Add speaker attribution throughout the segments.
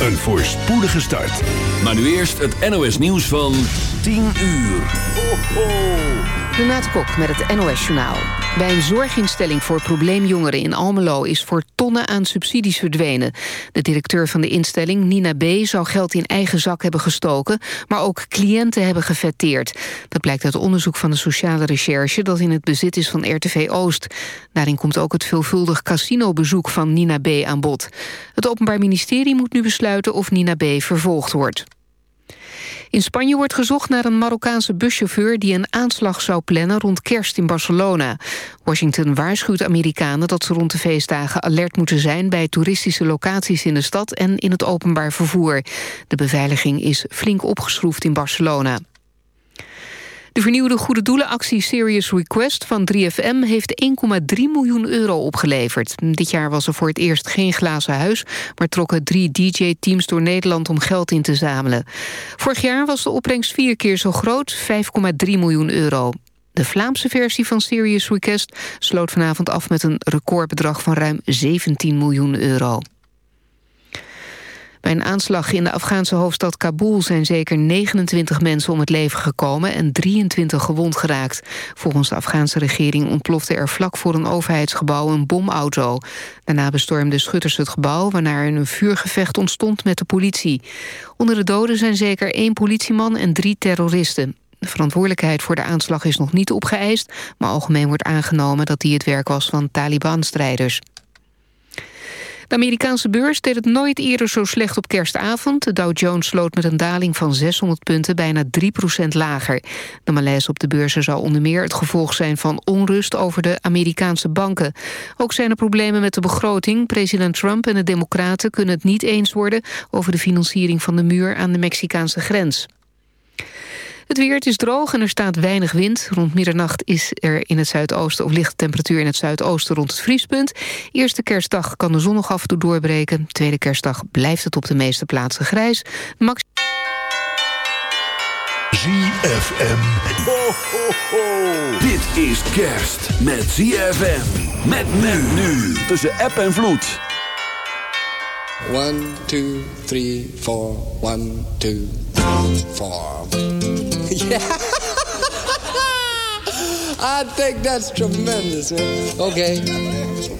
Speaker 1: een voorspoedige start.
Speaker 2: Maar nu eerst het NOS nieuws van 10 uur. Ho, ho.
Speaker 3: Renate Kok met het NOS Journaal. Bij een zorginstelling voor probleemjongeren in Almelo... is voor tonnen aan subsidies verdwenen. De directeur van de instelling, Nina B., zou geld in eigen zak hebben gestoken... maar ook cliënten hebben gefetteerd. Dat blijkt uit onderzoek van de sociale recherche... dat in het bezit is van RTV Oost. Daarin komt ook het veelvuldig casinobezoek van Nina B. aan bod. Het Openbaar Ministerie moet nu besluiten of Nina B. vervolgd wordt. In Spanje wordt gezocht naar een Marokkaanse buschauffeur... die een aanslag zou plannen rond kerst in Barcelona. Washington waarschuwt Amerikanen dat ze rond de feestdagen alert moeten zijn... bij toeristische locaties in de stad en in het openbaar vervoer. De beveiliging is flink opgeschroefd in Barcelona. De vernieuwde goede doelenactie Serious Request van 3FM heeft 1,3 miljoen euro opgeleverd. Dit jaar was er voor het eerst geen glazen huis, maar trokken drie DJ-teams door Nederland om geld in te zamelen. Vorig jaar was de opbrengst vier keer zo groot, 5,3 miljoen euro. De Vlaamse versie van Serious Request sloot vanavond af met een recordbedrag van ruim 17 miljoen euro. Bij een aanslag in de Afghaanse hoofdstad Kabul zijn zeker 29 mensen om het leven gekomen en 23 gewond geraakt. Volgens de Afghaanse regering ontplofte er vlak voor een overheidsgebouw een bomauto. Daarna bestormden schutters het gebouw, waarna er een vuurgevecht ontstond met de politie. Onder de doden zijn zeker één politieman en drie terroristen. De verantwoordelijkheid voor de aanslag is nog niet opgeëist... maar algemeen wordt aangenomen dat die het werk was van Taliban-strijders. De Amerikaanse beurs deed het nooit eerder zo slecht op kerstavond. De Dow Jones sloot met een daling van 600 punten bijna 3% lager. De malaise op de beurzen zou onder meer het gevolg zijn van onrust over de Amerikaanse banken. Ook zijn er problemen met de begroting. President Trump en de Democraten kunnen het niet eens worden over de financiering van de muur aan de Mexicaanse grens. Het weer, het is droog en er staat weinig wind. Rond middernacht is er in het zuidoosten of lichte temperatuur in het zuidoosten rond het vriespunt. Eerste kerstdag kan de zon nog af en toe doorbreken. Tweede kerstdag blijft het op de meeste plaatsen grijs. Max
Speaker 1: ZFM.
Speaker 2: Ho, ho, ho. Dit is kerst met ZFM. Met men nu tussen app en vloed.
Speaker 4: 1, 2, 3, 4, 1, 2, 3, 4. Yeah. I think that's tremendous, man. Okay.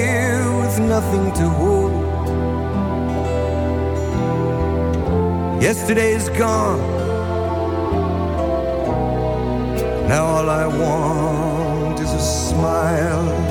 Speaker 5: nothing to hold. Yesterday's gone. Now all I want is a smile.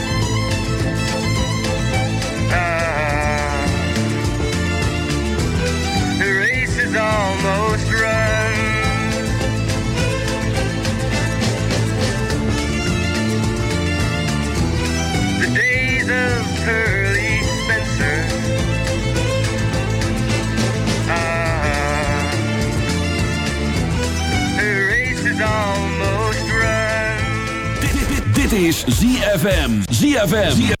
Speaker 6: Almost run. The days of Pearly Spencer. Ah, the race is almost run.
Speaker 7: Dit, dit, dit is ZFM. ZFM.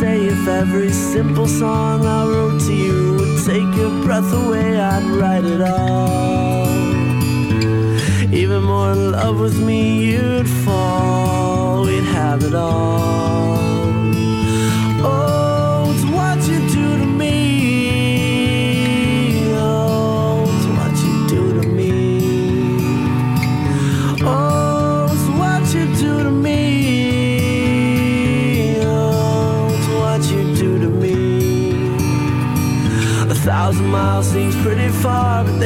Speaker 8: Say. If every simple song I wrote to you would take your breath away, I'd write it all. Even more in love with me,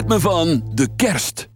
Speaker 9: Ritme van de kerst.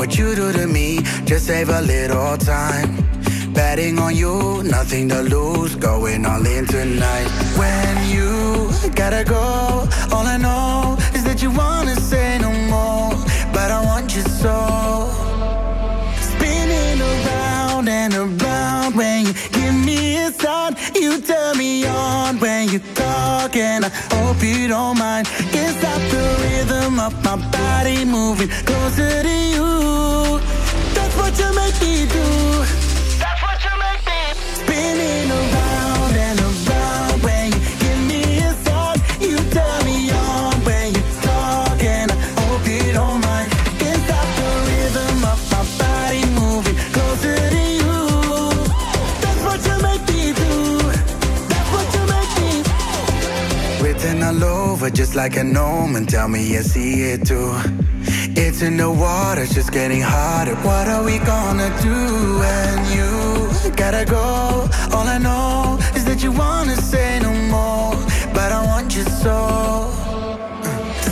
Speaker 10: what you do to me, just save a little time. Betting on you, nothing to lose, going all in tonight. When you gotta go, all I know is that you wanna say no more, but I want you so.
Speaker 11: Spinning around and around when you give me a sign, you turn me on when you talk, and I hope you don't mind. Can't stop the rhythm of my body moving closer to like a gnome and
Speaker 10: tell me you see it too. It's in the water, it's just getting hotter. What are we gonna do And you gotta go? All I know is that you wanna say no more, but I want you so.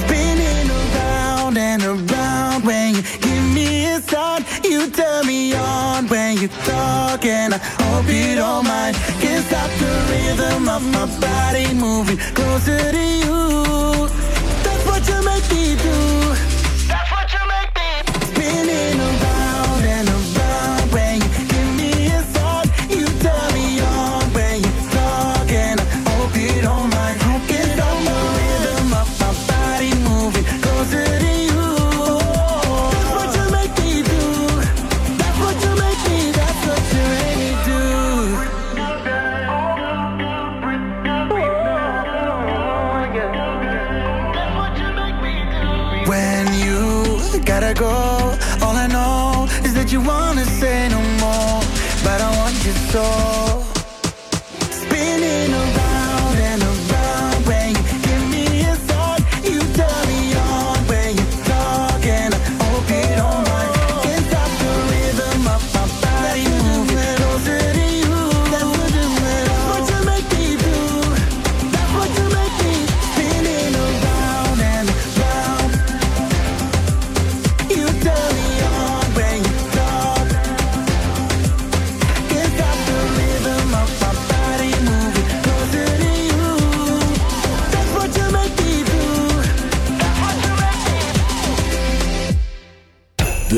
Speaker 11: Spinning around and around when you give me a sign, you turn me on when you talk, and I hope you don't mind. Can't stop the rhythm of my body moving closer to you
Speaker 12: might be
Speaker 11: blue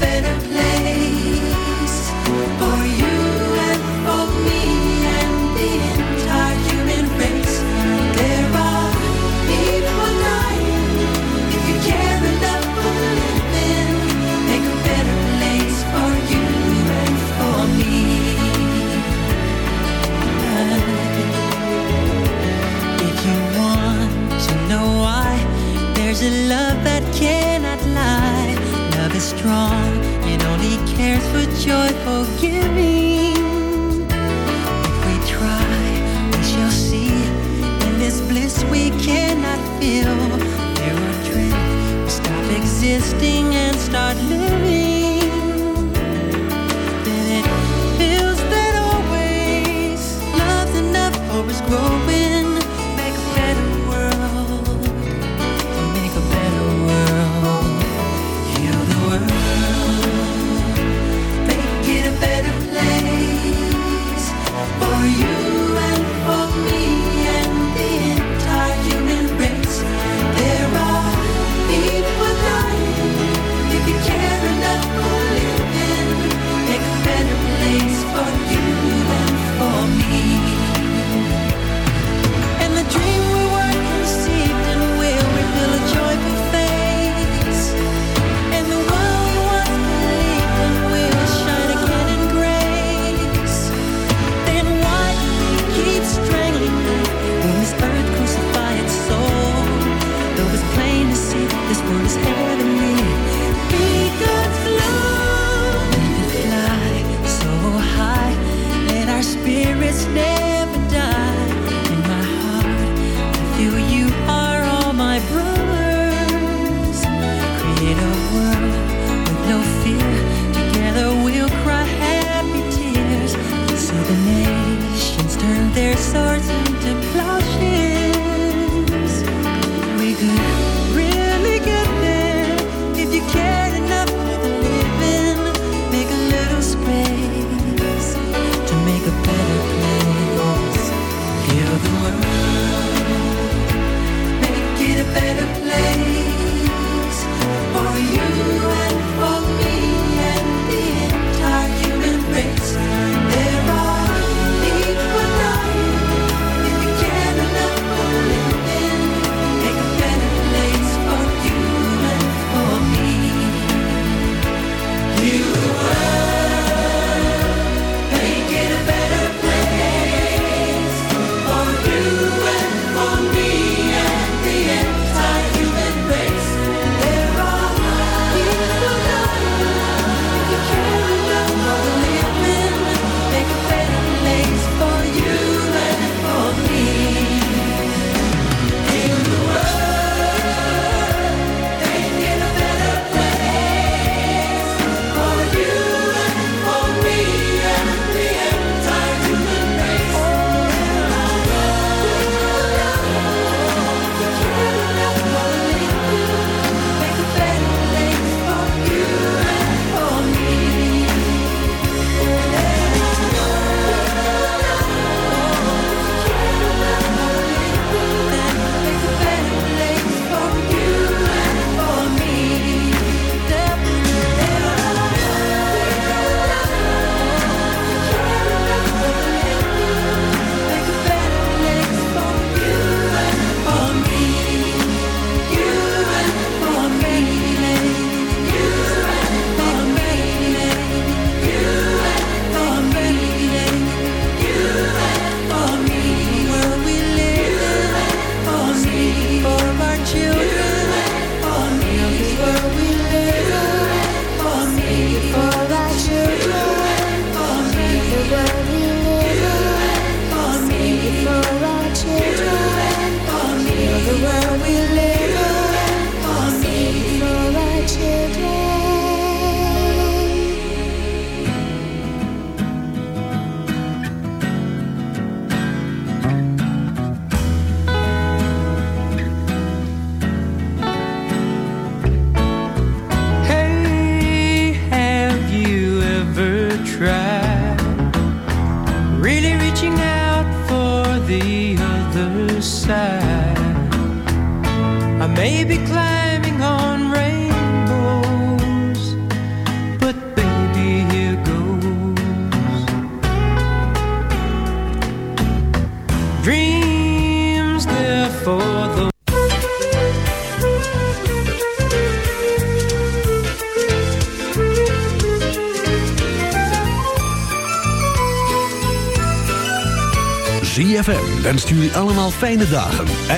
Speaker 13: better place. give me
Speaker 1: fijne dagen.